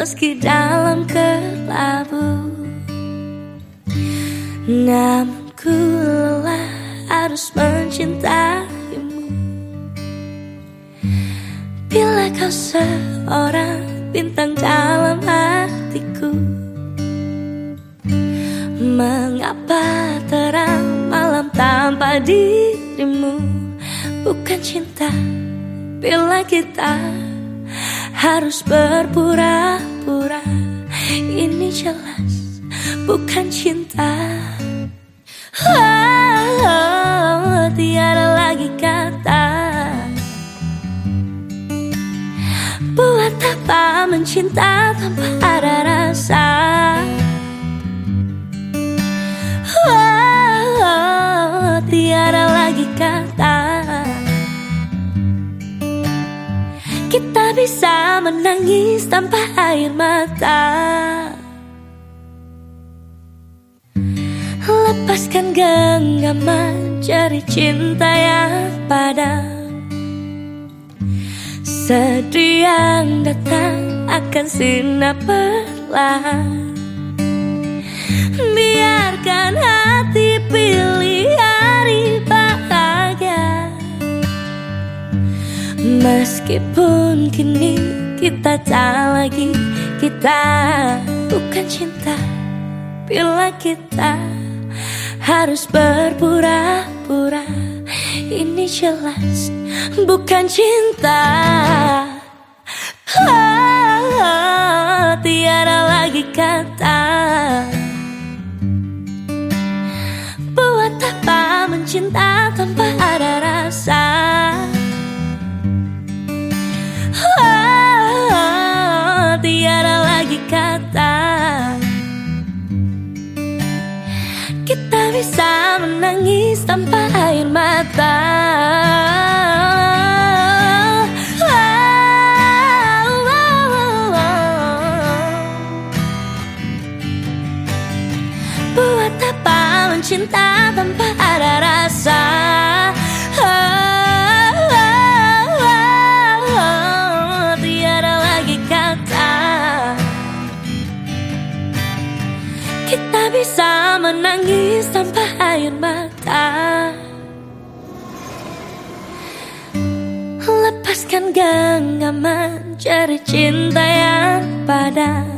meski dalam kelabu Namun ku lelah harus mencintaimu. Bila kau seorang bintang dalam hatiku Mengapa terang malam tanpa dirimu? Bukan cinta bila kita harus berpura-pura. Ini jelas bukan cinta. Oh, Tiada lagi kata. Buat apa mencinta tanpa ada rasa menangis tanpa air mata. Lepaskan genggaman jari cinta yang padam. Sedih yang datang akan sirna perlahan. Biarkan hati pilih hari bahagia. Meskipun kini kita tak lagi Kita bukan cinta. Bila kita harus berpura-pura Ini jelas bukan cinta. Oh, Tiada lagi kata. Buat apa mencinta menangis tanpa air mata. Buat apa mencinta tanpa ada rasa? Tiada lagi kata. Kita bisa menangis tanpa Genggaman jari cinta yang padam.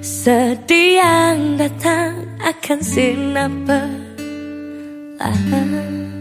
Sedih yang datang akan sinar perlahan